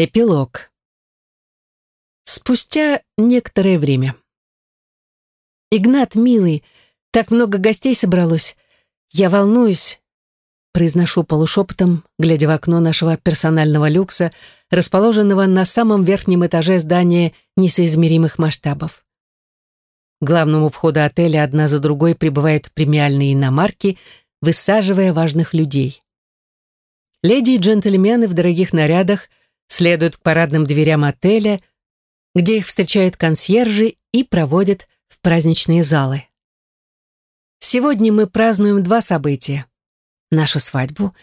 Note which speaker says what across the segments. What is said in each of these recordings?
Speaker 1: Эпилог. Спустя некоторое время. «Игнат, милый, так много гостей собралось. Я волнуюсь», — произношу полушепотом, глядя в окно нашего персонального люкса, расположенного на самом верхнем этаже здания несоизмеримых масштабов. К главному входу отеля одна за другой прибывают премиальные иномарки, высаживая важных людей. Леди и джентльмены в дорогих нарядах — следуют к парадным дверям отеля, где их встречают консьержи и проводят в праздничные залы. Сегодня мы празднуем два события. Нашу свадьбу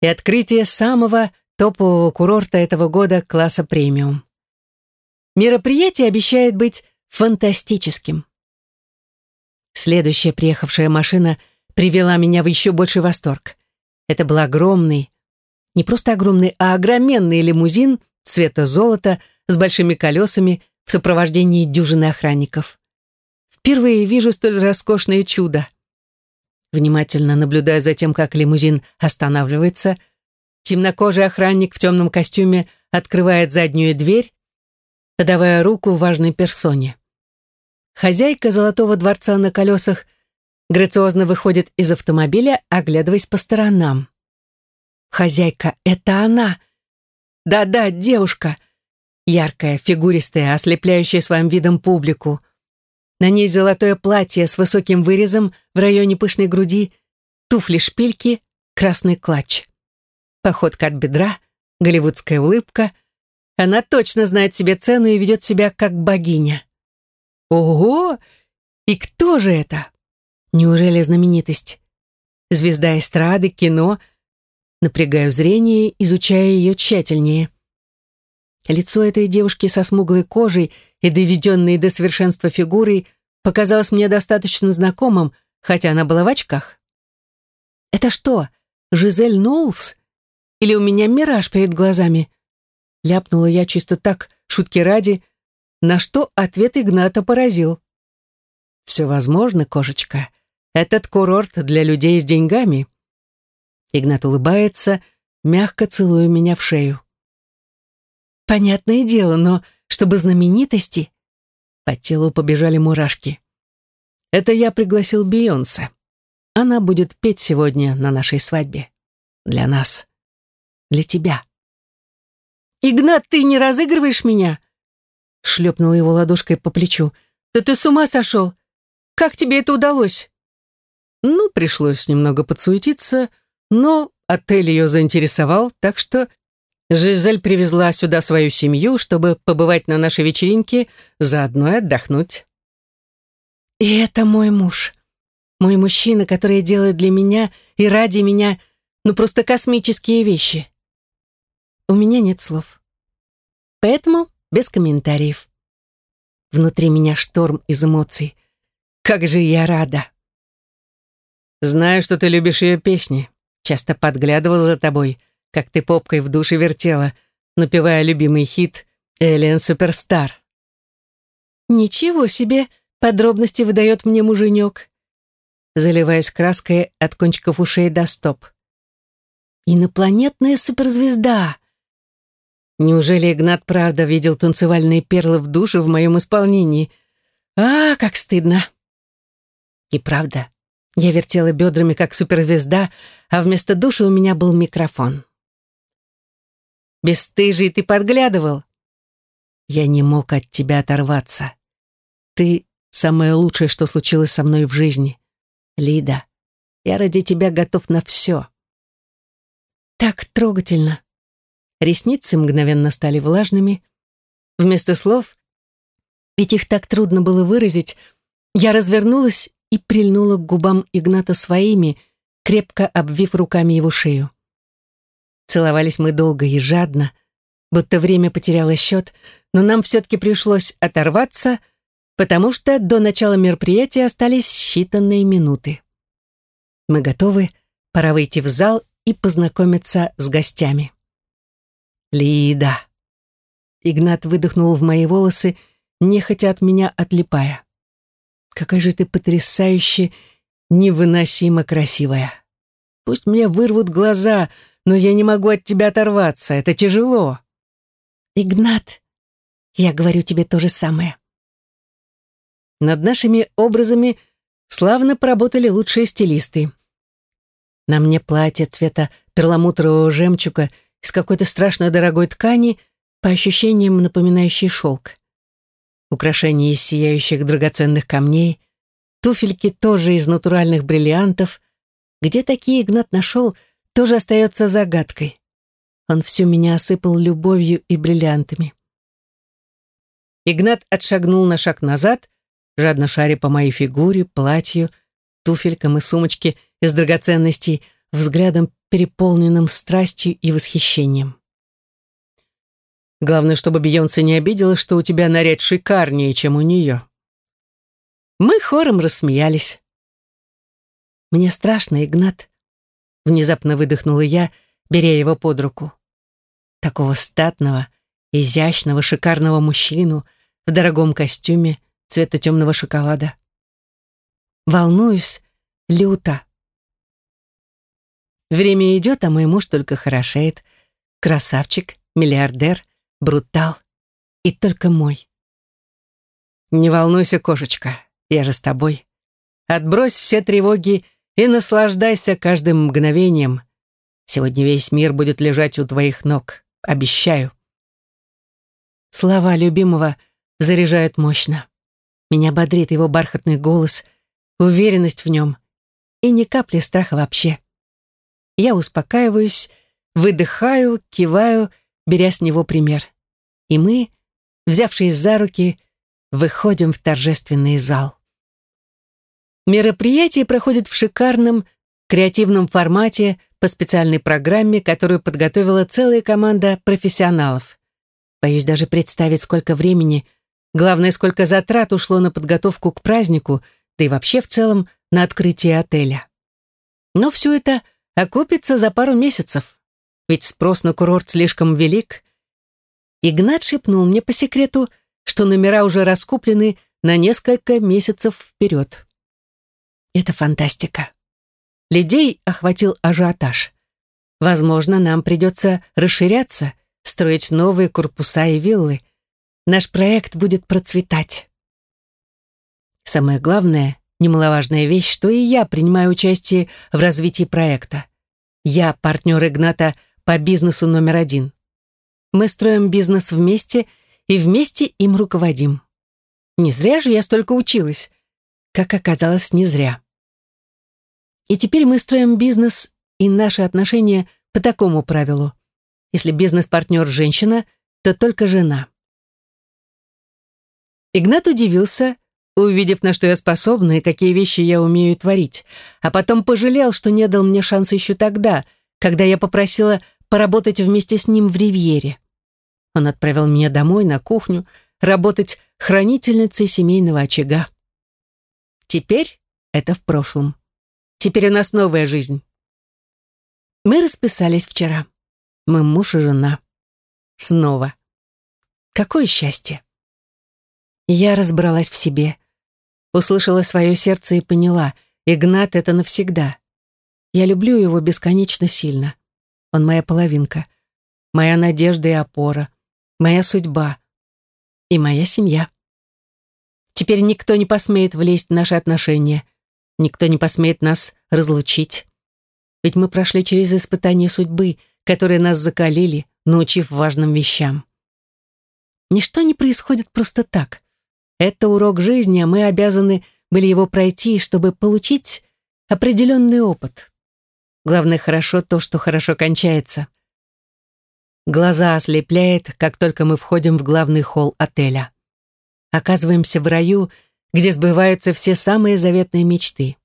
Speaker 1: и открытие самого топового курорта этого года класса премиум. Мероприятие обещает быть фантастическим. Следующая приехавшая машина привела меня в еще больший восторг. Это был огромный, не просто огромный, а огроменный лимузин цвета золота с большими колесами в сопровождении дюжины охранников. Впервые вижу столь роскошное чудо. Внимательно наблюдая за тем, как лимузин останавливается, темнокожий охранник в темном костюме открывает заднюю дверь, подавая руку важной персоне. Хозяйка Золотого дворца на колесах грациозно выходит из автомобиля, оглядываясь по сторонам. Хозяйка — это она. Да-да, девушка. Яркая, фигуристая, ослепляющая своим видом публику. На ней золотое платье с высоким вырезом в районе пышной груди, туфли-шпильки, красный клатч. Походка от бедра, голливудская улыбка. Она точно знает себе цену и ведет себя как богиня. Ого! И кто же это? Неужели знаменитость? Звезда эстрады, кино — Напрягаю зрение, изучая ее тщательнее. Лицо этой девушки со смуглой кожей и доведенной до совершенства фигурой показалось мне достаточно знакомым, хотя она была в очках. «Это что, Жизель Ноулс? Или у меня мираж перед глазами?» Ляпнула я чисто так, шутки ради, на что ответ Игната поразил. «Все возможно, кошечка. Этот курорт для людей с деньгами». Игнат улыбается, мягко целуя меня в шею. Понятное дело, но чтобы знаменитости... По телу побежали мурашки. Это я пригласил Бейонсе. Она будет петь сегодня на нашей свадьбе. Для нас. Для тебя. «Игнат, ты не разыгрываешь меня?» Шлепнула его ладошкой по плечу. «Да ты с ума сошел! Как тебе это удалось?» Ну, пришлось немного подсуетиться, но отель ее заинтересовал, так что Жизель привезла сюда свою семью, чтобы побывать на нашей вечеринке, заодно и отдохнуть. И это мой муж. Мой мужчина, который делает для меня и ради меня, ну просто космические вещи. У меня нет слов. Поэтому без комментариев. Внутри меня шторм из эмоций. Как же я рада. Знаю, что ты любишь ее песни. Часто подглядывал за тобой, как ты попкой в душе вертела, напевая любимый хит «Элиан Суперстар». «Ничего себе!» — подробности выдает мне муженек. Заливаясь краской от кончиков ушей до стоп. «Инопланетная суперзвезда!» Неужели Игнат правда видел танцевальные перлы в душе в моем исполнении? А, как стыдно! И правда, я вертела бедрами, как суперзвезда, а вместо души у меня был микрофон. «Бесстыжий, ты подглядывал?» «Я не мог от тебя оторваться. Ты — самое лучшее, что случилось со мной в жизни. Лида, я ради тебя готов на все». Так трогательно. Ресницы мгновенно стали влажными. Вместо слов, ведь их так трудно было выразить, я развернулась и прильнула к губам Игната своими, крепко обвив руками его шею. Целовались мы долго и жадно, будто время потеряло счет, но нам все-таки пришлось оторваться, потому что до начала мероприятия остались считанные минуты. Мы готовы, пора выйти в зал и познакомиться с гостями. «Лида!» Игнат выдохнул в мои волосы, нехотя от меня отлипая. Какая же ты потрясающе, невыносимо красивая. Пусть мне вырвут глаза, но я не могу от тебя оторваться, это тяжело. Игнат, я говорю тебе то же самое. Над нашими образами славно поработали лучшие стилисты. На мне платье цвета перламутрового жемчуга из какой-то страшно дорогой ткани, по ощущениям напоминающей шелк. Украшения из сияющих драгоценных камней, туфельки тоже из натуральных бриллиантов. Где такие Игнат нашел, тоже остается загадкой. Он всю меня осыпал любовью и бриллиантами. Игнат отшагнул на шаг назад, жадно шаря по моей фигуре, платью, туфелькам и сумочке из драгоценностей, взглядом, переполненным страстью и восхищением. Главное, чтобы Бейонсе не обиделась, что у тебя наряд шикарнее, чем у нее. Мы хором рассмеялись. «Мне страшно, Игнат», — внезапно выдохнула я, беря его под руку. Такого статного, изящного, шикарного мужчину — в дорогом костюме цвета темного шоколада. Волнуюсь люто. Время идет, а мой муж только хорошеет. Красавчик, миллиардер, брутал. И только мой. Не волнуйся, кошечка, я же с тобой. Отбрось все тревоги и наслаждайся каждым мгновением. Сегодня весь мир будет лежать у твоих ног, обещаю. Слова любимого заряжает мощно. Меня бодрит его бархатный голос, уверенность в нем и ни капли страха вообще. Я успокаиваюсь, выдыхаю, киваю, беря с него пример. И мы, взявшись за руки, выходим в торжественный зал. Мероприятие проходит в шикарном, креативном формате по специальной программе, которую подготовила целая команда профессионалов. Боюсь даже представить, сколько времени Главное, сколько затрат ушло на подготовку к празднику, да и вообще в целом на открытие отеля. Но все это окупится за пару месяцев, ведь спрос на курорт слишком велик. Игнат шепнул мне по секрету, что номера уже раскуплены на несколько месяцев вперед. Это фантастика. Людей охватил ажиотаж. Возможно, нам придется расширяться, строить новые корпуса и виллы – Наш проект будет процветать. Самое главное, немаловажная вещь, что и я принимаю участие в развитии проекта. Я партнер Игната по бизнесу номер один. Мы строим бизнес вместе и вместе им руководим. Не зря же я столько училась. Как оказалось, не зря. И теперь мы строим бизнес и наши отношения по такому правилу. Если бизнес-партнер женщина, то только жена. Игнат удивился, увидев, на что я способна и какие вещи я умею творить, а потом пожалел, что не дал мне шанса еще тогда, когда я попросила поработать вместе с ним в Ривьере. Он отправил меня домой на кухню работать хранительницей семейного очага. Теперь это в прошлом. Теперь у нас новая жизнь. Мы расписались вчера. Мы муж и жена. Снова. Какое счастье. Я разобралась в себе. Услышала свое сердце и поняла, Игнат — это навсегда. Я люблю его бесконечно сильно. Он моя половинка, моя надежда и опора, моя судьба и моя семья. Теперь никто не посмеет влезть в наши отношения, никто не посмеет нас разлучить. Ведь мы прошли через испытания судьбы, которые нас закалили, научив важным вещам. Ничто не происходит просто так. Это урок жизни, а мы обязаны были его пройти, чтобы получить определенный опыт. Главное, хорошо то, что хорошо кончается. Глаза ослепляет, как только мы входим в главный холл отеля. Оказываемся в раю, где сбываются все самые заветные мечты.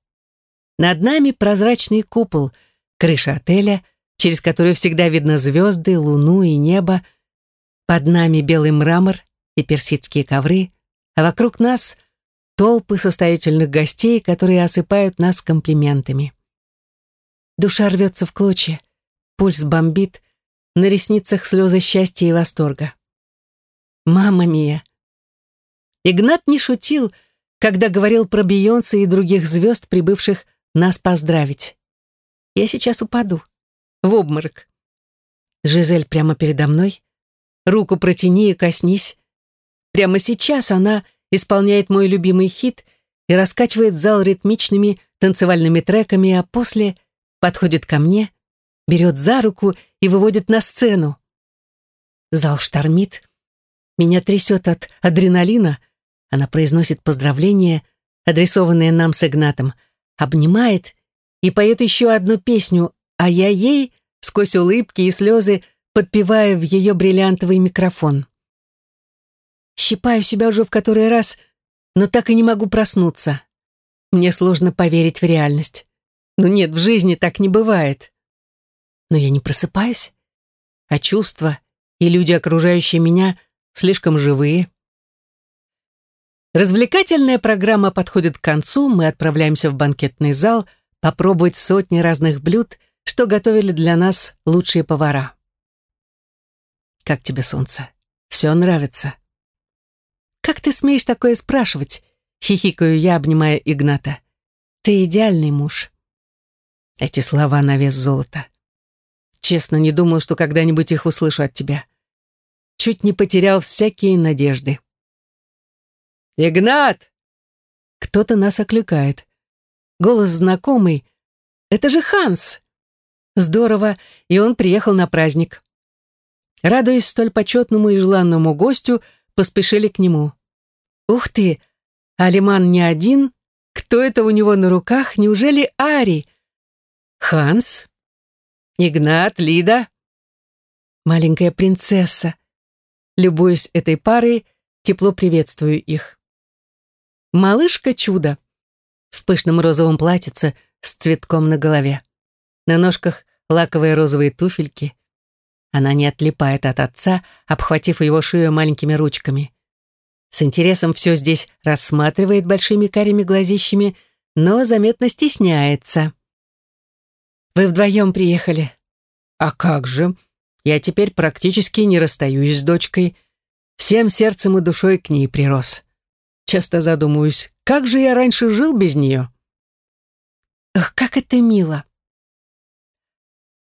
Speaker 1: Над нами прозрачный купол, крыша отеля, через которую всегда видно звезды, луну и небо. Под нами белый мрамор и персидские ковры, а вокруг нас толпы состоятельных гостей, которые осыпают нас комплиментами. Душа рвется в клочья, пульс бомбит, на ресницах слезы счастья и восторга. Мама мия! Игнат не шутил, когда говорил про Бейонсе и других звезд, прибывших нас поздравить. Я сейчас упаду. В обморок. Жизель прямо передо мной. руку протяни и коснись. Прямо сейчас она исполняет мой любимый хит и раскачивает зал ритмичными танцевальными треками, а после подходит ко мне, берет за руку и выводит на сцену. Зал штормит. Меня трясет от адреналина. Она произносит поздравления, адресованные нам с Игнатом, обнимает и поет еще одну песню, а я ей, сквозь улыбки и слезы, подпеваю в ее бриллиантовый микрофон. Щипаю себя уже в который раз, но так и не могу проснуться. Мне сложно поверить в реальность. Но нет, в жизни так не бывает. Но я не просыпаюсь, а чувства и люди, окружающие меня, слишком живые. Развлекательная программа подходит к концу, мы отправляемся в банкетный зал попробовать сотни разных блюд, что готовили для нас лучшие повара. «Как тебе, солнце? Все нравится?» «Как ты смеешь такое спрашивать?» — хихикаю я, обнимая Игната. «Ты идеальный муж». Эти слова на вес золота. Честно, не думал, что когда-нибудь их услышу от тебя. Чуть не потерял всякие надежды. «Игнат!» Кто-то нас окликает. Голос знакомый. «Это же Ханс!» Здорово, и он приехал на праздник. Радуясь столь почетному и желанному гостю, поспешили к нему. «Ух ты! Алиман не один? Кто это у него на руках? Неужели Ари?» «Ханс? Игнат? Лида?» «Маленькая принцесса!» Любуясь этой парой, тепло приветствую их. Малышка-чудо в пышном розовом платьице с цветком на голове. На ножках лаковые розовые туфельки. Она не отлипает от отца, обхватив его шею маленькими ручками. С интересом все здесь рассматривает большими карими глазищами, но заметно стесняется. «Вы вдвоем приехали?» «А как же? Я теперь практически не расстаюсь с дочкой. Всем сердцем и душой к ней прирос. Часто задумываюсь, как же я раньше жил без нее? Ах, как это мило.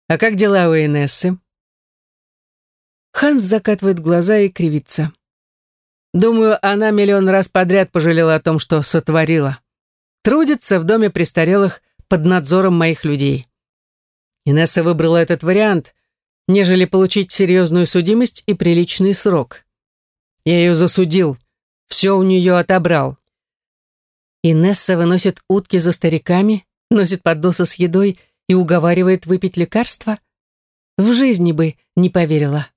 Speaker 1: А как дела у Инессы? Ханс закатывает глаза и кривится. Думаю, она миллион раз подряд пожалела о том, что сотворила. Трудится в доме престарелых под надзором моих людей. Инесса выбрала этот вариант, нежели получить серьезную судимость и приличный срок. Я ее засудил, все у нее отобрал. Инесса выносит утки за стариками, носит подносы с едой и уговаривает выпить лекарства. В жизни бы не поверила.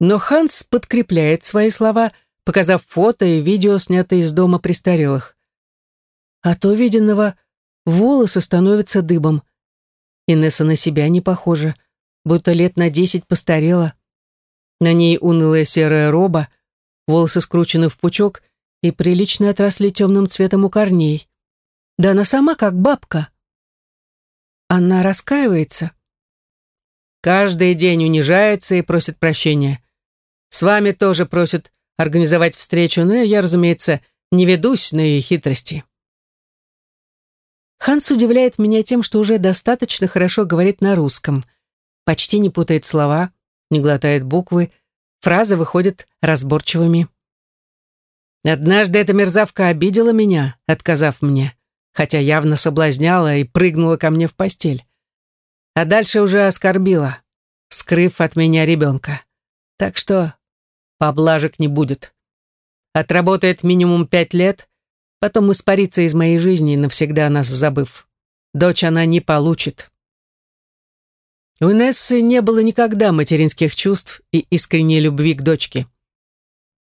Speaker 1: Но Ханс подкрепляет свои слова, показав фото и видео, снятые из дома престарелых. От увиденного волосы становятся дыбом. Инесса на себя не похожа, будто лет на десять постарела. На ней унылая серая роба — волосы скручены в пучок и прилично отросли темным цветом у корней. Да она сама как бабка. Она раскаивается. Каждый день унижается и просит прощения. С вами тоже просит организовать встречу, но я, разумеется, не ведусь на ее хитрости. Ханс удивляет меня тем, что уже достаточно хорошо говорит на русском. Почти не путает слова, не глотает буквы, Фразы выходят разборчивыми. Однажды эта мерзавка обидела меня, отказав мне, хотя явно соблазняла и прыгнула ко мне в постель. А дальше уже оскорбила, скрыв от меня ребенка. Так что поблажек не будет. Отработает минимум пять лет, потом испарится из моей жизни, навсегда нас забыв. Дочь она не получит. У Инессы не было никогда материнских чувств и искренней любви к дочке.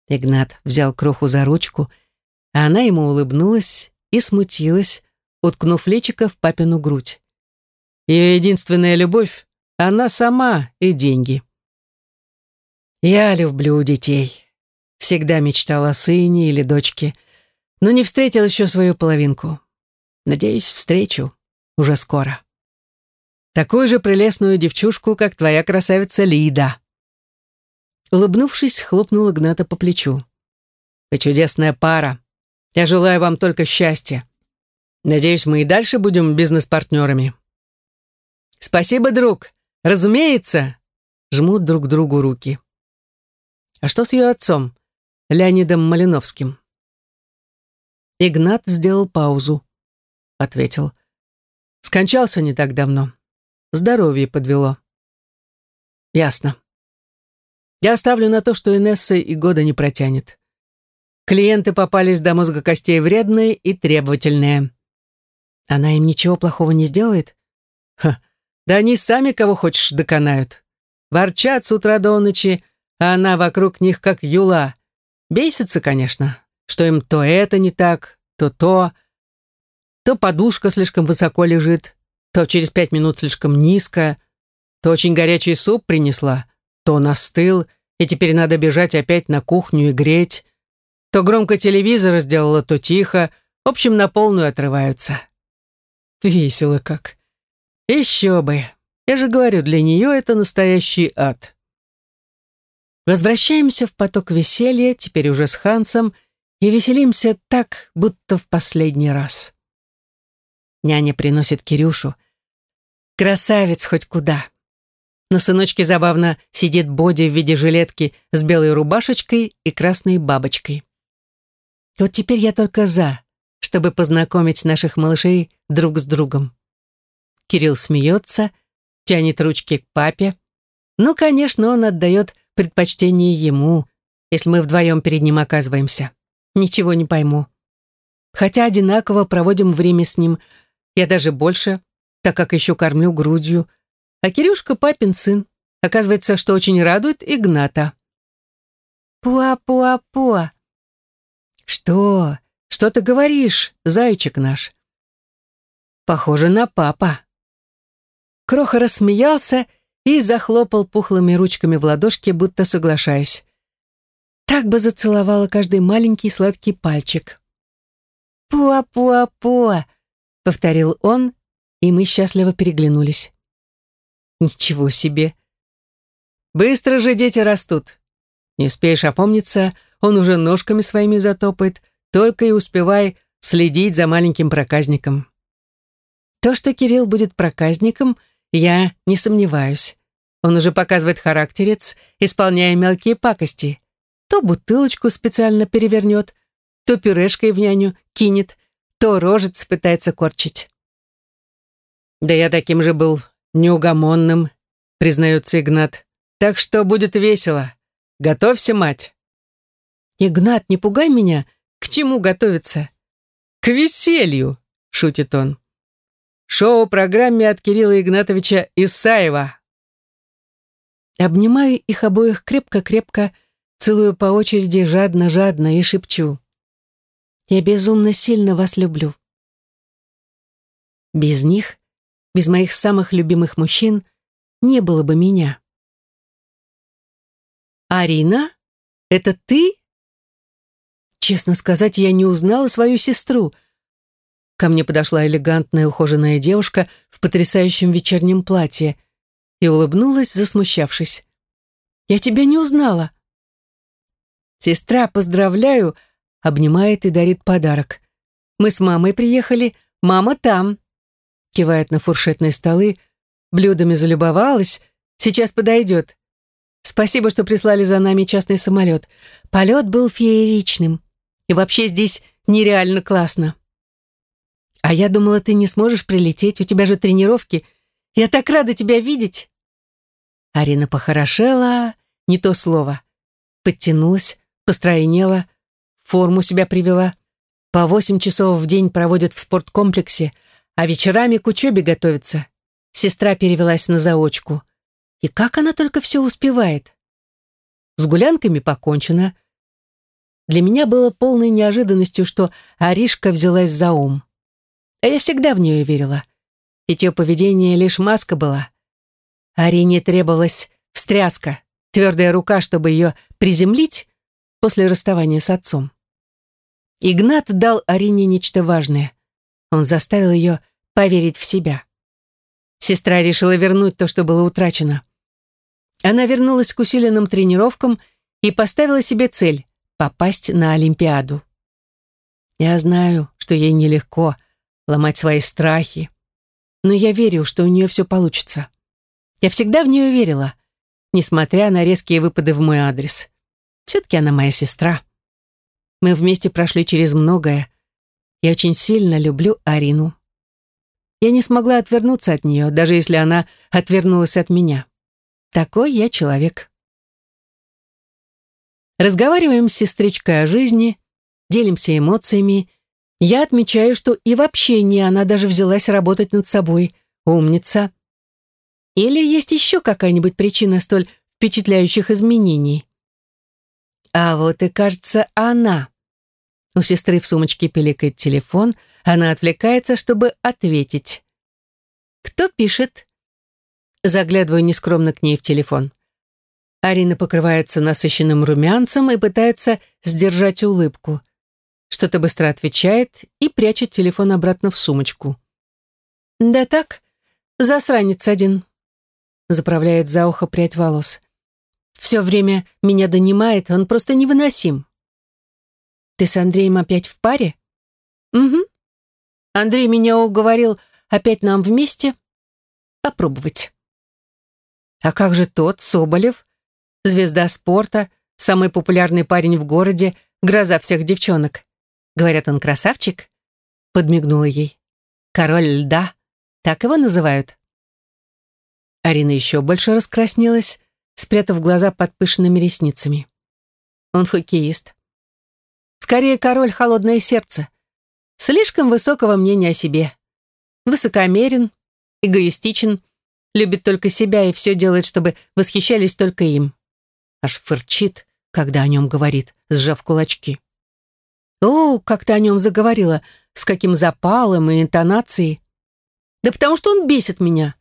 Speaker 1: Игнат взял кроху за ручку, а она ему улыбнулась и смутилась, уткнув личико в папину грудь. Ее единственная любовь — она сама и деньги. Я люблю детей. Всегда мечтала о сыне или дочке, но не встретил еще свою половинку. Надеюсь, встречу уже скоро такую же прелестную девчушку, как твоя красавица Лида». Улыбнувшись, хлопнул Игната по плечу. «Вы чудесная пара. Я желаю вам только счастья. Надеюсь, мы и дальше будем бизнес-партнерами». «Спасибо, друг. Разумеется!» Жмут друг другу руки. А что с ее отцом, Леонидом Малиновским? Игнат сделал паузу. Ответил. Скончался не так давно. Здоровье подвело. Ясно. Я ставлю на то, что Инесса и года не протянет. Клиенты попались до мозга костей вредные и требовательные. Она им ничего плохого не сделает? Ха, да они сами кого хочешь доконают. Ворчат с утра до ночи, а она вокруг них как юла. Бесится, конечно, что им то это не так, то то. То подушка слишком высоко лежит, то через пять минут слишком низко, то очень горячий суп принесла, то настыл, и теперь надо бежать опять на кухню и греть. То громко телевизор сделала, то тихо. В общем, на полную отрываются. Весело как. Еще бы. Я же говорю, для нее это настоящий ад. Возвращаемся в поток веселья, теперь уже с Хансом, и веселимся так, будто в последний раз. Няня приносит Кирюшу. Красавец хоть куда. На сыночке забавно сидит Боди в виде жилетки с белой рубашечкой и красной бабочкой. Вот теперь я только за, чтобы познакомить наших малышей друг с другом. Кирилл смеется, тянет ручки к папе. Ну, конечно, он отдает предпочтение ему, если мы вдвоем перед ним оказываемся. Ничего не пойму. Хотя одинаково проводим время с ним. Я даже больше, так как еще кормлю грудью, а Кирюшка папин сын. Оказывается, что очень радует Игната. Пуа-пуа-пуа. Что? Что ты говоришь, зайчик наш? Похоже на папа. Кроха рассмеялся и захлопал пухлыми ручками в ладошки, будто соглашаясь. Так бы зацеловала каждый маленький сладкий пальчик. «Пуа-пуа-пуа», — повторил он, и мы счастливо переглянулись. Ничего себе. Быстро же дети растут. Не успеешь опомниться, он уже ножками своими затопает, только и успевай следить за маленьким проказником. То, что Кирилл будет проказником, я не сомневаюсь. Он уже показывает характерец, исполняя мелкие пакости. То бутылочку специально перевернет, то пюрешкой в няню кинет, то рожец пытается корчить. Да я таким же был неугомонным, признается Игнат. Так что будет весело. Готовься, мать. Игнат, не пугай меня. К чему готовиться? К веселью, шутит он. Шоу-программе от Кирилла Игнатовича Исаева. Обнимаю их обоих крепко-крепко, целую по очереди жадно-жадно и шепчу. Я безумно сильно вас люблю. Без них без моих самых любимых мужчин не было бы меня. «Арина? Это ты?» Честно сказать, я не узнала свою сестру. Ко мне подошла элегантная ухоженная девушка в потрясающем вечернем платье и улыбнулась, засмущавшись. «Я тебя не узнала». «Сестра, поздравляю!» обнимает и дарит подарок. «Мы с мамой приехали, мама там» кивает на фуршетные столы, блюдами залюбовалась, сейчас подойдет. Спасибо, что прислали за нами частный самолет. Полет был фееричным. И вообще здесь нереально классно. А я думала, ты не сможешь прилететь, у тебя же тренировки. Я так рада тебя видеть. Арина похорошела, не то слово. Подтянулась, постройнела, форму себя привела. По восемь часов в день проводят в спорткомплексе, а вечерами к учебе готовится. Сестра перевелась на заочку. И как она только все успевает? С гулянками покончено. Для меня было полной неожиданностью, что Аришка взялась за ум. А я всегда в нее верила. Ведь ее поведение лишь маска была. Арине требовалась встряска, твердая рука, чтобы ее приземлить после расставания с отцом. Игнат дал Арине нечто важное. Он заставил ее поверить в себя. Сестра решила вернуть то, что было утрачено. Она вернулась к усиленным тренировкам и поставила себе цель — попасть на Олимпиаду. Я знаю, что ей нелегко ломать свои страхи, но я верю, что у нее все получится. Я всегда в нее верила, несмотря на резкие выпады в мой адрес. Все-таки она моя сестра. Мы вместе прошли через многое. Я очень сильно люблю Арину. Я не смогла отвернуться от нее, даже если она отвернулась от меня. Такой я человек. Разговариваем с сестричкой о жизни, делимся эмоциями. Я отмечаю, что и вообще не она даже взялась работать над собой. Умница. Или есть еще какая-нибудь причина столь впечатляющих изменений? А вот и, кажется, она. У сестры в сумочке пиликает телефон, она отвлекается, чтобы ответить. «Кто пишет?» Заглядываю нескромно к ней в телефон. Арина покрывается насыщенным румянцем и пытается сдержать улыбку. Что-то быстро отвечает и прячет телефон обратно в сумочку. «Да так, засранец один», — заправляет за ухо прядь волос. «Все время меня донимает, он просто невыносим». «Ты с Андреем опять в паре?» «Угу. Андрей меня уговорил опять нам вместе попробовать». «А как же тот, Соболев? Звезда спорта, самый популярный парень в городе, гроза всех девчонок. Говорят, он красавчик?» Подмигнула ей. «Король льда. Так его называют?» Арина еще больше раскраснелась, спрятав глаза под пышными ресницами. «Он хоккеист. Скорее, король холодное сердце. Слишком высокого мнения о себе. Высокомерен, эгоистичен, любит только себя и все делает, чтобы восхищались только им. Аж фырчит, когда о нем говорит, сжав кулачки. О, как ты о нем заговорила, с каким запалом и интонацией. Да потому что он бесит меня,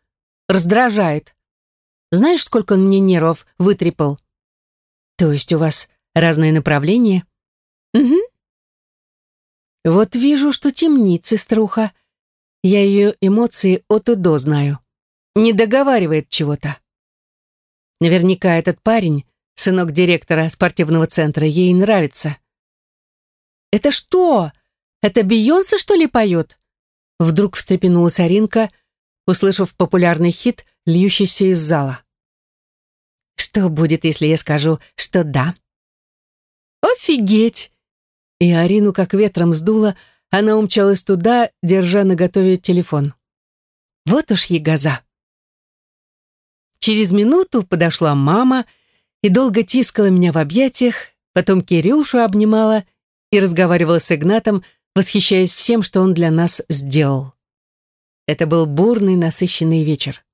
Speaker 1: раздражает. Знаешь, сколько он мне нервов вытрепал? То есть у вас разные направления? Угу. Вот вижу, что темнит сеструха. Я ее эмоции от и до знаю. Не договаривает чего-то. Наверняка этот парень, сынок директора спортивного центра, ей нравится. «Это что? Это Бейонсе, что ли, поет?» Вдруг встрепенулась Аринка, услышав популярный хит, льющийся из зала. «Что будет, если я скажу, что да?» «Офигеть!» И Арину как ветром сдуло, она умчалась туда, держа наготове телефон. Вот уж ягоза. Через минуту подошла мама и долго тискала меня в объятиях, потом Кирюшу обнимала и разговаривала с Игнатом, восхищаясь всем, что он для нас сделал. Это был бурный, насыщенный вечер.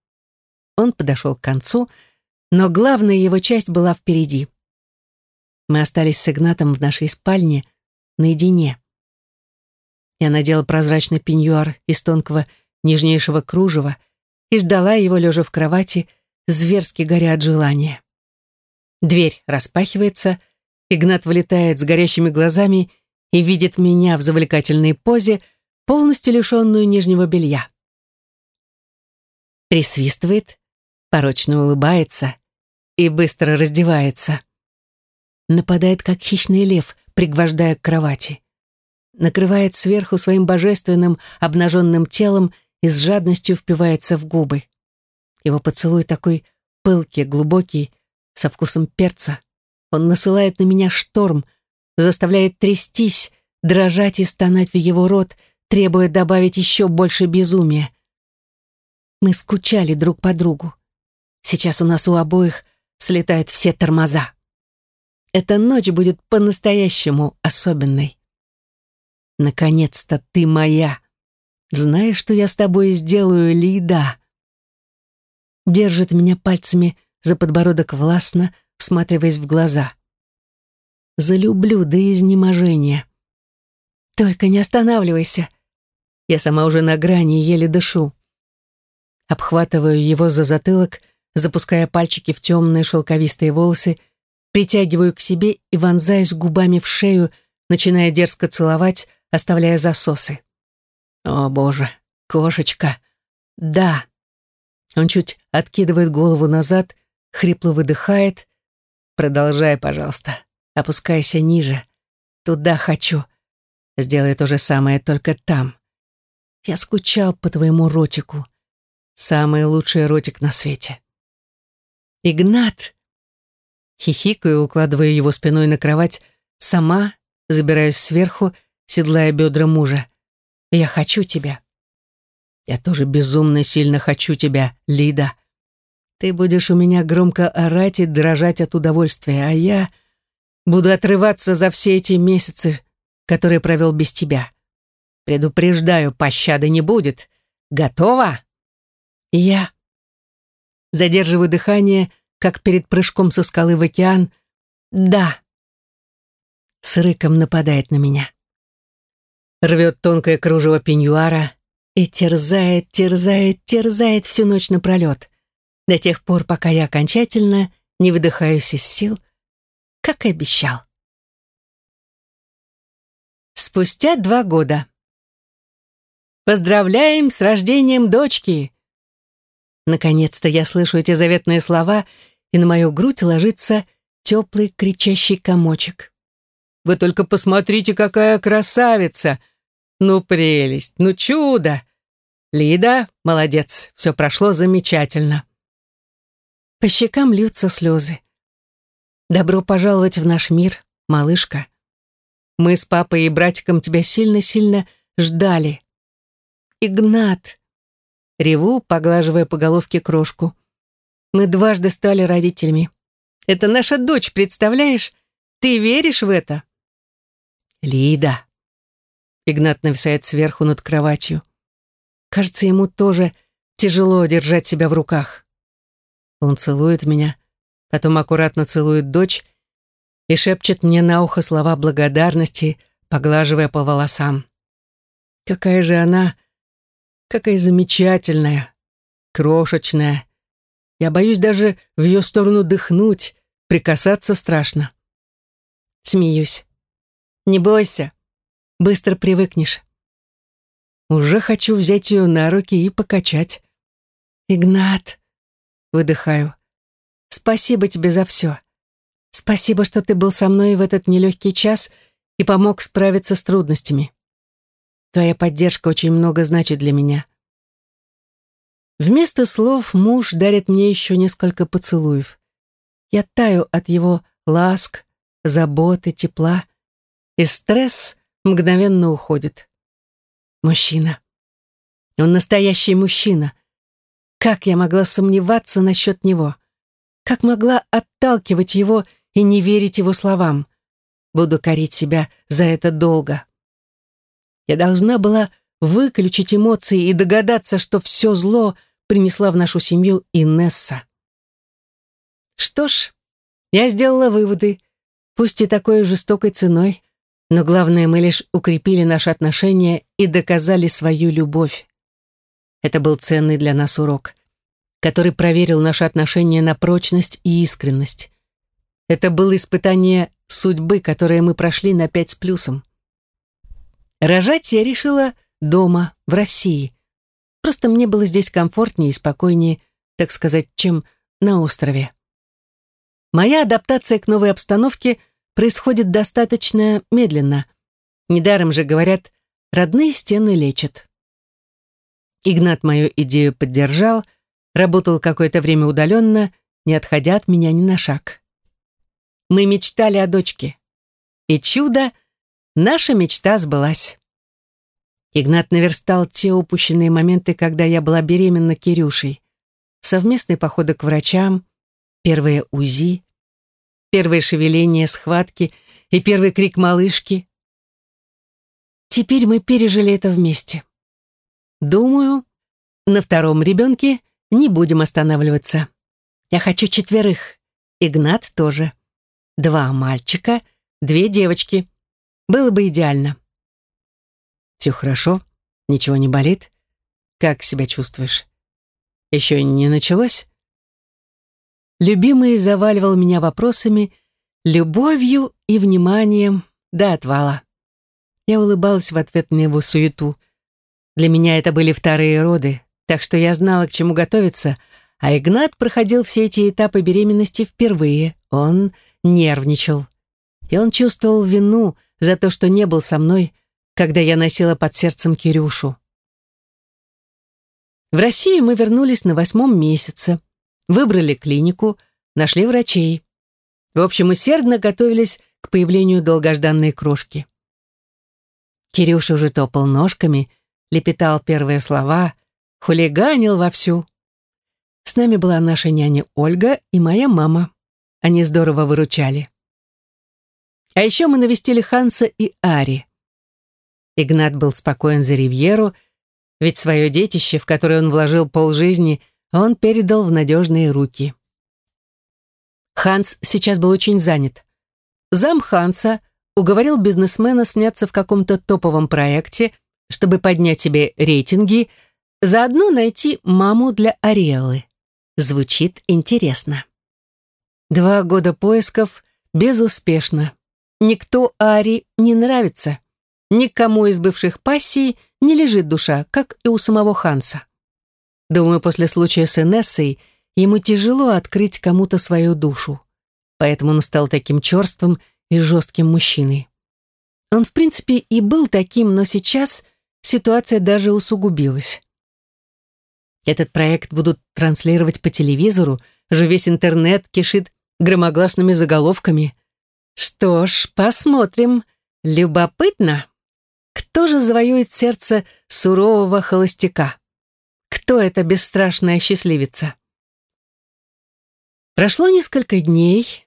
Speaker 1: Он подошел к концу, но главная его часть была впереди. Мы остались с Игнатом в нашей спальне — наедине. Я надела прозрачный пеньюар из тонкого нежнейшего кружева и ждала его, лежа в кровати, зверски горя от желания. Дверь распахивается, Игнат вылетает с горящими глазами и видит меня в завлекательной позе, полностью лишенную нижнего белья. Присвистывает, порочно улыбается и быстро раздевается. Нападает, как хищный лев, пригвождая к кровати. Накрывает сверху своим божественным обнаженным телом и с жадностью впивается в губы. Его поцелуй такой пылкий, глубокий, со вкусом перца. Он насылает на меня шторм, заставляет трястись, дрожать и стонать в его рот, требуя добавить еще больше безумия. Мы скучали друг по другу. Сейчас у нас у обоих слетают все тормоза. Эта ночь будет по-настоящему особенной. Наконец-то ты моя. Знаешь, что я с тобой сделаю, Лида? Держит меня пальцами за подбородок властно, всматриваясь в глаза. Залюблю до изнеможения. Только не останавливайся. Я сама уже на грани, еле дышу. Обхватываю его за затылок, запуская пальчики в темные шелковистые волосы, притягиваю к себе и вонзаюсь губами в шею, начиная дерзко целовать, оставляя засосы. О, боже, кошечка. Да. Он чуть откидывает голову назад, хрипло выдыхает. Продолжай, пожалуйста. Опускайся ниже. Туда хочу. Сделай то же самое, только там. Я скучал по твоему ротику. Самый лучший ротик на свете. Игнат, Хихикаю, укладываю его спиной на кровать, сама забираюсь сверху, седлая бедра мужа. Я хочу тебя. Я тоже безумно сильно хочу тебя, Лида. Ты будешь у меня громко орать и дрожать от удовольствия, а я буду отрываться за все эти месяцы, которые провел без тебя. Предупреждаю, пощады не будет. Готова? я задерживаю дыхание, как перед прыжком со скалы в океан. Да. С рыком нападает на меня. Рвет тонкое кружево пеньюара и терзает, терзает, терзает всю ночь напролет до тех пор, пока я окончательно не выдыхаюсь из сил, как и обещал. Спустя два года. Поздравляем с рождением дочки! Наконец-то я слышу эти заветные слова, и на мою грудь ложится теплый кричащий комочек. Вы только посмотрите, какая красавица! Ну, прелесть, ну, чудо! Лида, молодец, все прошло замечательно. По щекам льются слезы. Добро пожаловать в наш мир, малышка. Мы с папой и братиком тебя сильно-сильно ждали. Игнат. Реву, поглаживая по головке крошку. Мы дважды стали родителями. Это наша дочь, представляешь? Ты веришь в это? Лида. Игнат нависает сверху над кроватью. Кажется, ему тоже тяжело держать себя в руках. Он целует меня, потом аккуратно целует дочь и шепчет мне на ухо слова благодарности, поглаживая по волосам. Какая же она, какая замечательная, крошечная. Я боюсь даже в ее сторону дыхнуть, прикасаться страшно. Смеюсь. Не бойся, быстро привыкнешь. Уже хочу взять ее на руки и покачать. Игнат, Выдыхаю. Спасибо тебе за все. Спасибо, что ты был со мной в этот нелегкий час и помог справиться с трудностями. Твоя поддержка очень много значит для меня. Вместо слов муж дарит мне еще несколько поцелуев. Я таю от его ласк, заботы, тепла, и стресс мгновенно уходит. Мужчина. Он настоящий мужчина — как я могла сомневаться насчет него? Как могла отталкивать его и не верить его словам? Буду корить себя за это долго. Я должна была выключить эмоции и догадаться, что все зло принесла в нашу семью Инесса. Что ж, я сделала выводы, пусть и такой жестокой ценой, но главное, мы лишь укрепили наши отношения и доказали свою любовь. Это был ценный для нас урок, который проверил наши отношения на прочность и искренность. Это было испытание судьбы, которое мы прошли на пять с плюсом. Рожать я решила дома, в России. Просто мне было здесь комфортнее и спокойнее, так сказать, чем на острове. Моя адаптация к новой обстановке происходит достаточно медленно. Недаром же говорят, родные стены лечат. Игнат мою идею поддержал, работал какое-то время удаленно, не отходя от меня ни на шаг. Мы мечтали о дочке. И чудо, наша мечта сбылась. Игнат наверстал те упущенные моменты, когда я была беременна Кирюшей. Совместные походы к врачам, первые УЗИ, первые шевеления, схватки и первый крик малышки. Теперь мы пережили это вместе. Думаю, на втором ребенке не будем останавливаться. Я хочу четверых. Игнат тоже. Два мальчика, две девочки. Было бы идеально. Все хорошо? Ничего не болит? Как себя чувствуешь? Еще не началось? Любимый заваливал меня вопросами, любовью и вниманием до отвала. Я улыбалась в ответ на его суету. Для меня это были вторые роды, так что я знала, к чему готовиться, а Игнат проходил все эти этапы беременности впервые. Он нервничал. И он чувствовал вину за то, что не был со мной, когда я носила под сердцем Кирюшу. В Россию мы вернулись на восьмом месяце, выбрали клинику, нашли врачей. В общем, усердно готовились к появлению долгожданной крошки. Кирюша уже топал ножками, лепетал первые слова, хулиганил вовсю. С нами была наша няня Ольга и моя мама. Они здорово выручали. А еще мы навестили Ханса и Ари. Игнат был спокоен за Ривьеру, ведь свое детище, в которое он вложил полжизни, он передал в надежные руки. Ханс сейчас был очень занят. Зам Ханса уговорил бизнесмена сняться в каком-то топовом проекте, чтобы поднять себе рейтинги, заодно найти маму для Ариэлы. Звучит интересно. Два года поисков безуспешно. Никто Ари не нравится. Никому из бывших пассий не лежит душа, как и у самого Ханса. Думаю, после случая с Энессой ему тяжело открыть кому-то свою душу. Поэтому он стал таким черствым и жестким мужчиной. Он, в принципе, и был таким, но сейчас ситуация даже усугубилась. Этот проект будут транслировать по телевизору, же весь интернет кишит громогласными заголовками. Что ж, посмотрим. Любопытно. Кто же завоюет сердце сурового холостяка? Кто эта бесстрашная счастливица? Прошло несколько дней.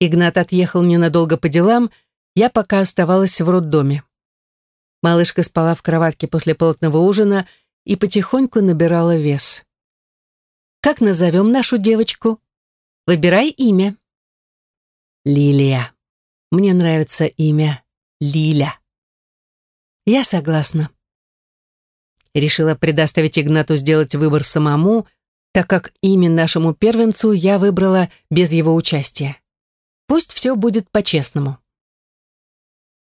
Speaker 1: Игнат отъехал ненадолго по делам, я пока оставалась в роддоме. Малышка спала в кроватке после плотного ужина и потихоньку набирала вес. «Как назовем нашу девочку? Выбирай имя». «Лилия. Мне нравится имя Лиля». «Я согласна». Решила предоставить Игнату сделать выбор самому, так как имя нашему первенцу я выбрала без его участия. Пусть все будет по-честному.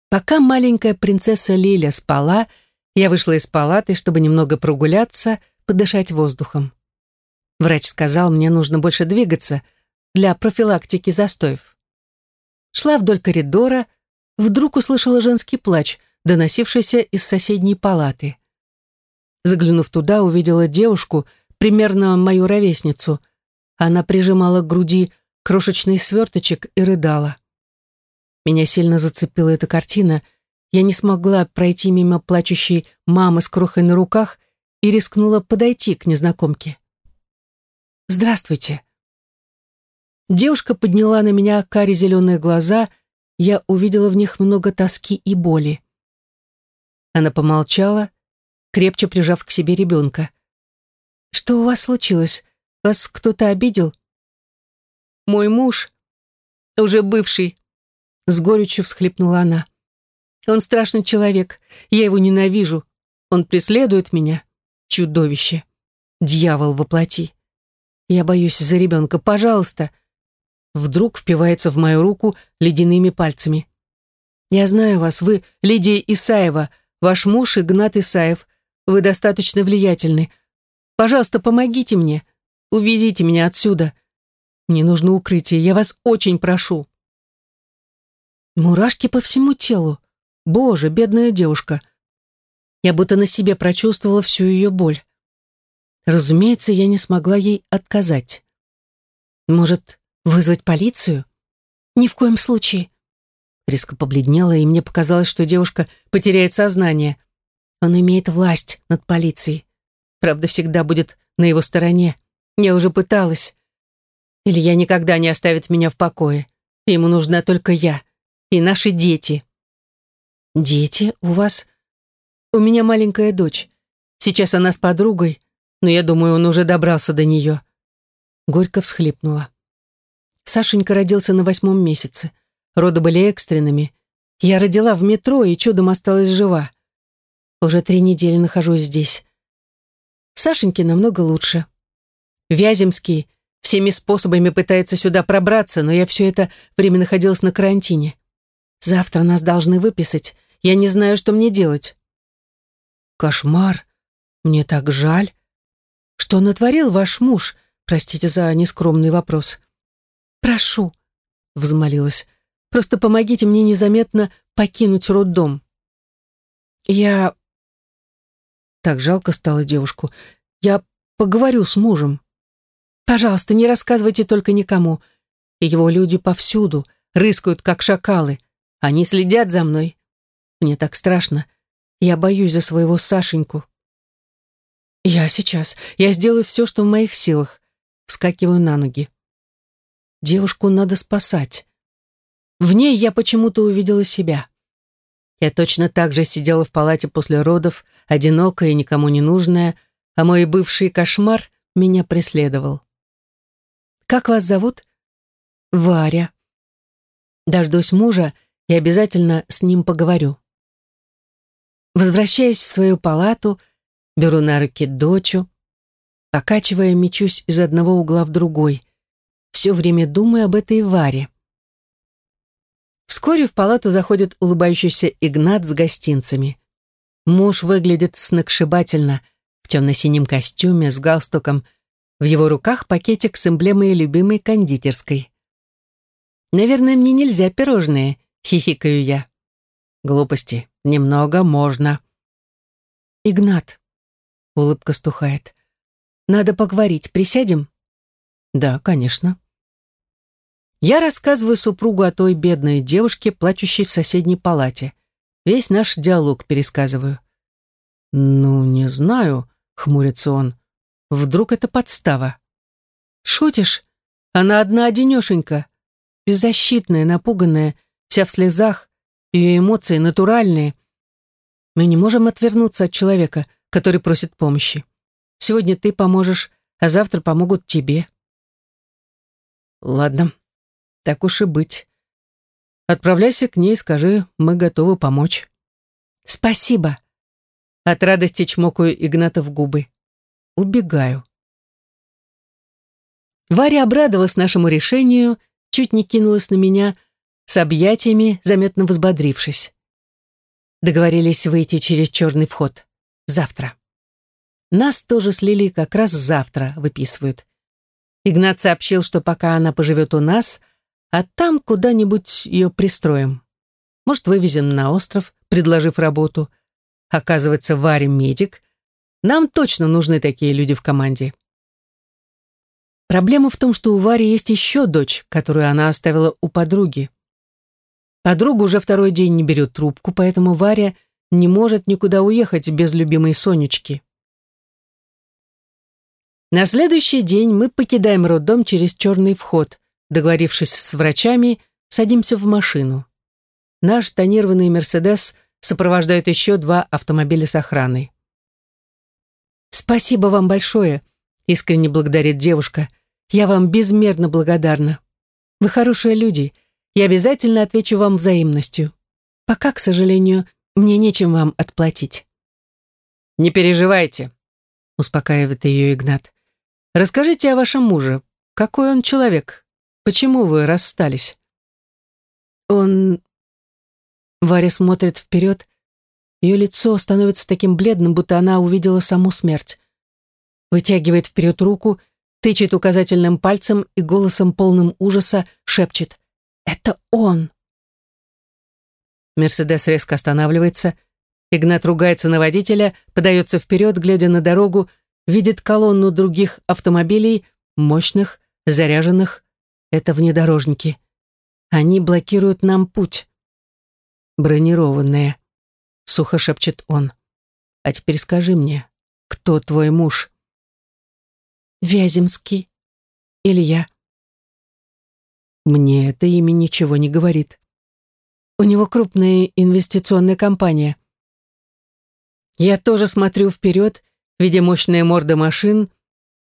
Speaker 1: Пока маленькая принцесса Лиля спала, я вышла из палаты, чтобы немного прогуляться, подышать воздухом. Врач сказал, мне нужно больше двигаться для профилактики застоев. Шла вдоль коридора, вдруг услышала женский плач, доносившийся из соседней палаты. Заглянув туда, увидела девушку, примерно мою ровесницу. Она прижимала к груди крошечный сверточек и рыдала. Меня сильно зацепила эта картина — я не смогла пройти мимо плачущей мамы с крохой на руках и рискнула подойти к незнакомке. «Здравствуйте». Девушка подняла на меня кари зеленые глаза, я увидела в них много тоски и боли. Она помолчала, крепче прижав к себе ребенка. «Что у вас случилось? Вас кто-то обидел?» «Мой муж, уже бывший», — с горечью всхлипнула она. Он страшный человек. Я его ненавижу. Он преследует меня. Чудовище. Дьявол воплоти. Я боюсь за ребенка. Пожалуйста. Вдруг впивается в мою руку ледяными пальцами. Я знаю вас. Вы Лидия Исаева. Ваш муж Игнат Исаев. Вы достаточно влиятельны. Пожалуйста, помогите мне. Увезите меня отсюда. Мне нужно укрытие. Я вас очень прошу. Мурашки по всему телу. Боже, бедная девушка. Я будто на себе прочувствовала всю ее боль. Разумеется, я не смогла ей отказать. Может, вызвать полицию? Ни в коем случае. Резко побледнела, и мне показалось, что девушка потеряет сознание. Он имеет власть над полицией. Правда, всегда будет на его стороне. Я уже пыталась. Илья никогда не оставит меня в покое. Ему нужна только я и наши дети. «Дети у вас?» «У меня маленькая дочь. Сейчас она с подругой, но я думаю, он уже добрался до нее». Горько всхлипнула. Сашенька родился на восьмом месяце. Роды были экстренными. Я родила в метро и чудом осталась жива. Уже три недели нахожусь здесь. Сашеньке намного лучше. Вяземский всеми способами пытается сюда пробраться, но я все это время находилась на карантине. Завтра нас должны выписать. Я не знаю, что мне делать». «Кошмар. Мне так жаль. Что натворил ваш муж? Простите за нескромный вопрос». «Прошу», — взмолилась, — «просто помогите мне незаметно покинуть роддом». «Я...» Так жалко стало девушку. «Я поговорю с мужем. Пожалуйста, не рассказывайте только никому. его люди повсюду, рыскают, как шакалы. Они следят за мной. Мне так страшно. Я боюсь за своего Сашеньку. Я сейчас. Я сделаю все, что в моих силах. Вскакиваю на ноги. Девушку надо спасать. В ней я почему-то увидела себя. Я точно так же сидела в палате после родов, одинокая и никому не нужная, а мой бывший кошмар меня преследовал. «Как вас зовут?» «Варя». Дождусь мужа и обязательно с ним поговорю. Возвращаясь в свою палату, беру на руки дочу, покачивая, мечусь из одного угла в другой, все время думаю об этой Варе. Вскоре в палату заходит улыбающийся Игнат с гостинцами. Муж выглядит сногсшибательно, в темно-синем костюме, с галстуком. В его руках пакетик с эмблемой любимой кондитерской. «Наверное, мне нельзя пирожные», — хихикаю я. «Глупости. Немного можно». «Игнат», — улыбка стухает. «Надо поговорить. Присядем?» «Да, конечно». Я рассказываю супругу о той бедной девушке, плачущей в соседней палате. Весь наш диалог пересказываю. «Ну, не знаю», — хмурится он. «Вдруг это подстава?» «Шутишь? Она одна-одинешенька, беззащитная, напуганная, вся в слезах, ее эмоции натуральные. Мы не можем отвернуться от человека, который просит помощи. Сегодня ты поможешь, а завтра помогут тебе». «Ладно», так уж и быть. Отправляйся к ней скажи, мы готовы помочь. Спасибо. От радости чмокаю Игната в губы. Убегаю. Варя обрадовалась нашему решению, чуть не кинулась на меня с объятиями, заметно взбодрившись. Договорились выйти через черный вход. Завтра. Нас тоже слили как раз завтра, выписывают. Игнат сообщил, что пока она поживет у нас, а там куда-нибудь ее пристроим. Может, вывезем на остров, предложив работу. Оказывается, Варя медик. Нам точно нужны такие люди в команде. Проблема в том, что у Вари есть еще дочь, которую она оставила у подруги. Подруга уже второй день не берет трубку, поэтому Варя не может никуда уехать без любимой Сонечки. На следующий день мы покидаем роддом через черный вход, Договорившись с врачами, садимся в машину. Наш тонированный «Мерседес» сопровождает еще два автомобиля с охраной. «Спасибо вам большое», — искренне благодарит девушка. «Я вам безмерно благодарна. Вы хорошие люди, и обязательно отвечу вам взаимностью. Пока, к сожалению, мне нечем вам отплатить». «Не переживайте», — успокаивает ее Игнат. «Расскажите о вашем муже. Какой он человек? Почему вы расстались?» «Он...» Варя смотрит вперед. Ее лицо становится таким бледным, будто она увидела саму смерть. Вытягивает вперед руку, тычет указательным пальцем и голосом полным ужаса шепчет «Это он!» Мерседес резко останавливается. Игнат ругается на водителя, подается вперед, глядя на дорогу, видит колонну других автомобилей, мощных, заряженных, это внедорожники. Они блокируют нам путь. Бронированные. Сухо шепчет он. А теперь скажи мне, кто твой муж? Вяземский. Илья. Мне это имя ничего не говорит. У него крупная инвестиционная компания. Я тоже смотрю вперед, видя мощные морды машин.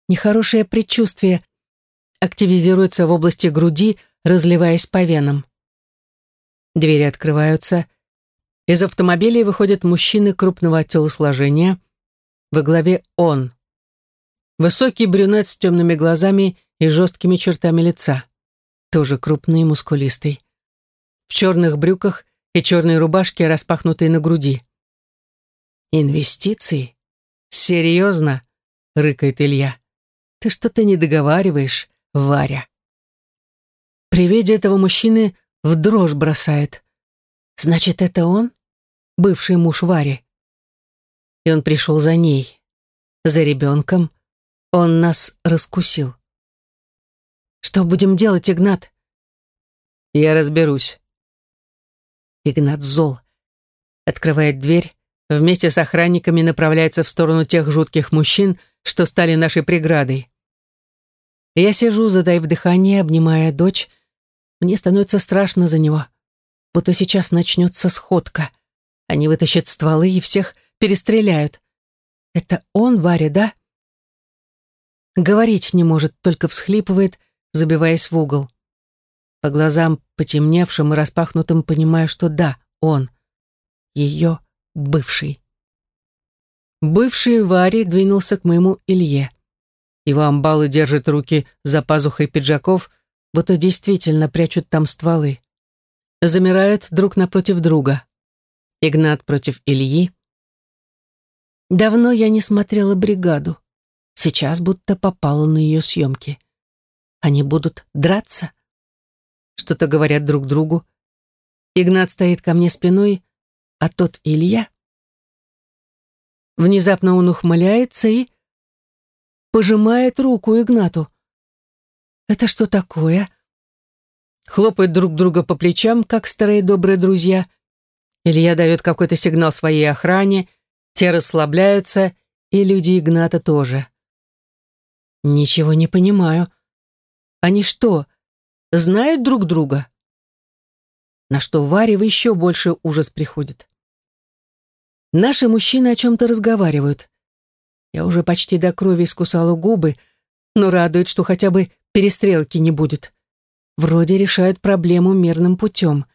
Speaker 1: Нехорошее предчувствие активизируется в области груди, разливаясь по венам. Двери открываются. Из автомобилей выходят мужчины крупного телосложения. Во главе он. Высокий брюнет с темными глазами и жесткими чертами лица. Тоже крупный и мускулистый. В черных брюках и черной рубашке, распахнутой на груди. «Инвестиции? Серьезно?» — рыкает Илья. «Ты что-то не договариваешь. Варя. При виде этого мужчины в дрожь бросает. Значит, это он? Бывший муж Вари. И он пришел за ней. За ребенком. Он нас раскусил. Что будем делать, Игнат?
Speaker 2: Я разберусь.
Speaker 1: Игнат зол. Открывает дверь, вместе с охранниками направляется в сторону тех жутких мужчин, что стали нашей преградой. Я сижу, задаив дыхание, обнимая дочь. Мне становится страшно за него. Будто сейчас начнется сходка. Они вытащат стволы и всех перестреляют. Это он, Варя, да? Говорить не может, только всхлипывает, забиваясь в угол. По глазам, потемневшим и распахнутым, понимаю, что да, он. Ее бывший. Бывший Варя двинулся к моему Илье. Его амбалы держат руки за пазухой пиджаков, будто действительно прячут там стволы. Замирают друг напротив друга. Игнат против Ильи. Давно я не смотрела бригаду. Сейчас будто попала на ее съемки. Они будут драться? Что-то говорят друг другу. Игнат стоит ко мне спиной, а тот Илья. Внезапно он ухмыляется и пожимает руку Игнату. Это что такое? Хлопают друг друга по плечам, как старые добрые друзья. Илья дает какой-то сигнал своей охране, те расслабляются, и люди Игната тоже. Ничего не понимаю. Они что, знают друг друга? На что Варе еще больше ужас приходит. Наши мужчины о чем-то разговаривают. Я уже почти до крови искусала губы, но радует, что хотя бы перестрелки не будет. Вроде решают проблему мирным путем.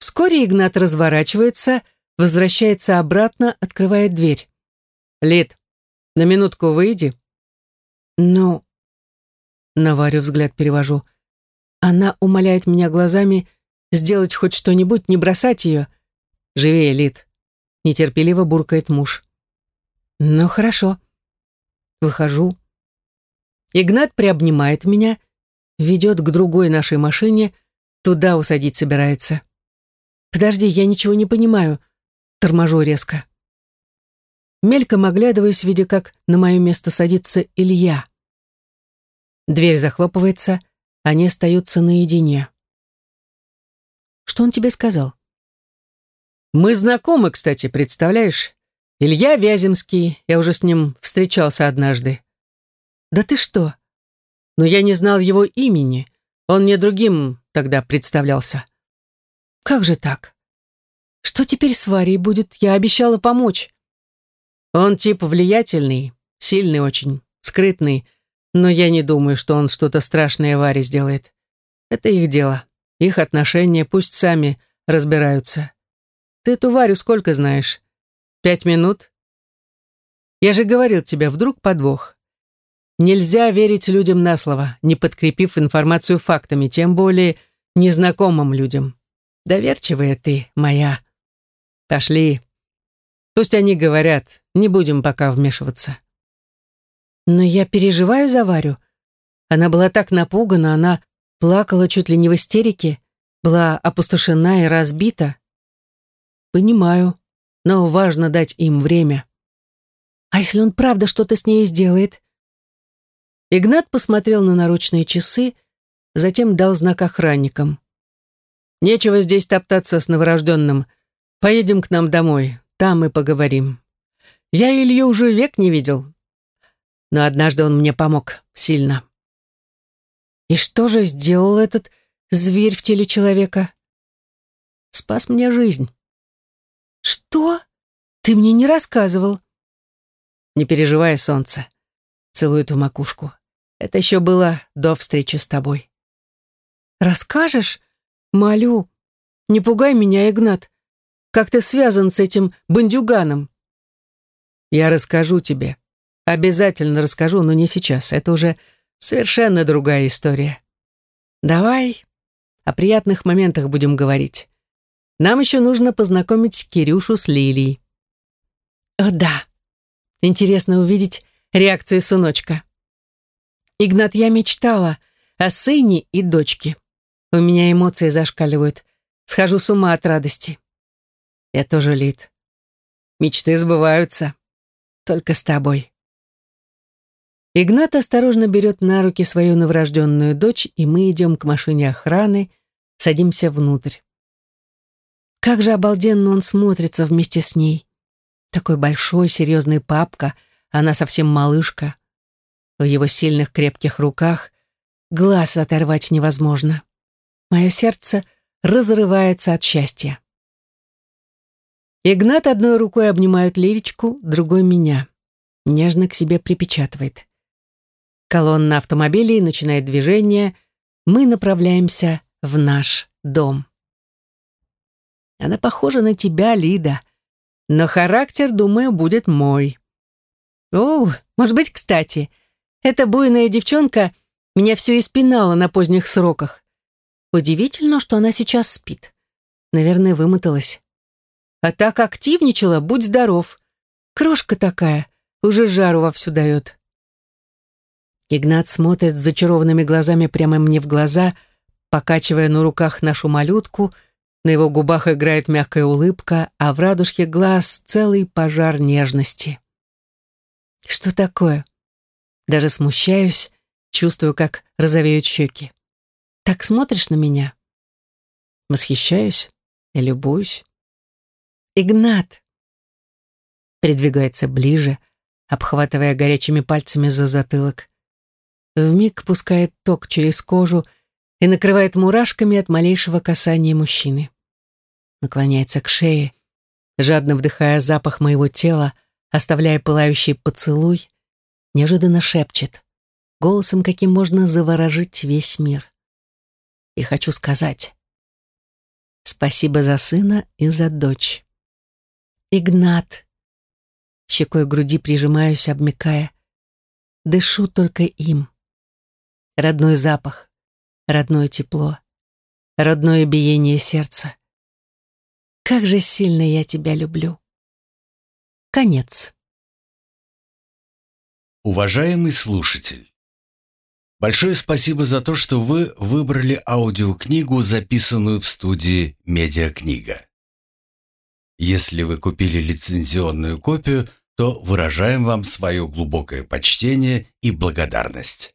Speaker 1: Вскоре Игнат разворачивается, возвращается обратно, открывает дверь. «Лид, на минутку выйди», но... На Варю взгляд перевожу. Она умоляет меня глазами сделать хоть что-нибудь, не бросать ее. Живее, Лид. Нетерпеливо буркает муж. Ну, хорошо. Выхожу. Игнат приобнимает меня, ведет к другой нашей машине, туда усадить собирается. Подожди, я ничего не понимаю. Торможу резко. Мельком оглядываюсь, видя, как на мое место садится Илья. Дверь захлопывается, они остаются наедине. Что он тебе сказал?
Speaker 2: Мы знакомы, кстати, представляешь? Илья Вяземский, я уже с ним встречался однажды.
Speaker 1: Да ты что?
Speaker 2: Но я не знал его имени. Он мне другим тогда представлялся.
Speaker 1: Как же так? Что теперь с Варей будет? Я обещала помочь.
Speaker 2: Он тип влиятельный, сильный очень, скрытный, но я не думаю, что он что-то страшное Варе сделает. Это их дело. Их отношения пусть сами разбираются. Ты эту Варю сколько знаешь? Пять минут? Я же говорил тебе, вдруг подвох. Нельзя верить людям на слово, не подкрепив информацию фактами, тем более незнакомым людям. Доверчивая ты, моя. Пошли. Пусть они говорят, не будем пока вмешиваться.
Speaker 1: Но я переживаю за Варю. Она была так напугана, она плакала чуть ли не в истерике, была опустошена и разбита. Понимаю, но важно дать им время. А если он правда что-то с ней сделает? Игнат посмотрел на наручные часы, затем дал знак охранникам.
Speaker 2: «Нечего здесь топтаться с новорожденным. Поедем к нам домой, там мы поговорим. Я Илью уже век не видел, но однажды он мне помог сильно.
Speaker 1: И что же сделал этот зверь в теле человека?
Speaker 2: Спас мне жизнь.
Speaker 1: Что? Ты мне не рассказывал.
Speaker 2: Не переживай, солнце. Целует в макушку. Это еще было до встречи с тобой.
Speaker 1: Расскажешь? Молю. Не пугай меня, Игнат. Как ты связан с этим бандюганом?
Speaker 2: Я расскажу тебе. Обязательно расскажу, но не сейчас. Это уже совершенно другая история. Давай о приятных моментах будем говорить. Нам еще нужно познакомить Кирюшу с Лилией.
Speaker 1: О, да. Интересно увидеть реакцию сыночка. Игнат, я мечтала о сыне и дочке. У меня эмоции зашкаливают. Схожу с ума от радости.
Speaker 2: Я тоже, Лид. Мечты сбываются. Только с тобой.
Speaker 1: Игнат осторожно берет на руки свою новорожденную дочь, и мы идем к машине охраны, садимся внутрь. Как же обалденно он смотрится вместе с ней. Такой большой, серьезный папка, она совсем малышка. В его сильных крепких руках глаз оторвать невозможно. Мое сердце разрывается от счастья. Игнат одной рукой обнимает Лилечку, другой меня. Нежно к себе припечатывает. Колонна автомобилей начинает движение. Мы направляемся в наш дом. Она похожа на тебя, Лида. Но характер, думаю, будет мой. О, может быть, кстати. Эта буйная девчонка меня все испинала на поздних сроках. Удивительно, что она сейчас спит. Наверное, вымоталась. А так активничала, будь здоров. Крошка такая, уже жару вовсю дает. Игнат смотрит зачарованными глазами прямо мне в глаза, покачивая на руках нашу малютку, на его губах играет мягкая улыбка, а в радужке глаз целый пожар нежности. Что такое? Даже смущаюсь, чувствую, как розовеют щеки. Так смотришь на меня? Восхищаюсь и любуюсь. Игнат! Придвигается ближе, обхватывая горячими пальцами за затылок вмиг пускает ток через кожу и накрывает мурашками от малейшего касания мужчины. Наклоняется к шее, жадно вдыхая запах моего тела, оставляя пылающий поцелуй, неожиданно шепчет, голосом, каким можно заворожить весь мир. И хочу сказать спасибо за сына и за дочь. Игнат. Щекой груди прижимаюсь, обмикая. Дышу только им родной запах, родное тепло, родное биение сердца. Как же сильно я тебя люблю. Конец.
Speaker 3: Уважаемый слушатель, большое спасибо за то, что вы выбрали аудиокнигу, записанную в студии «Медиакнига». Если вы купили лицензионную копию, то выражаем вам свое глубокое почтение и благодарность.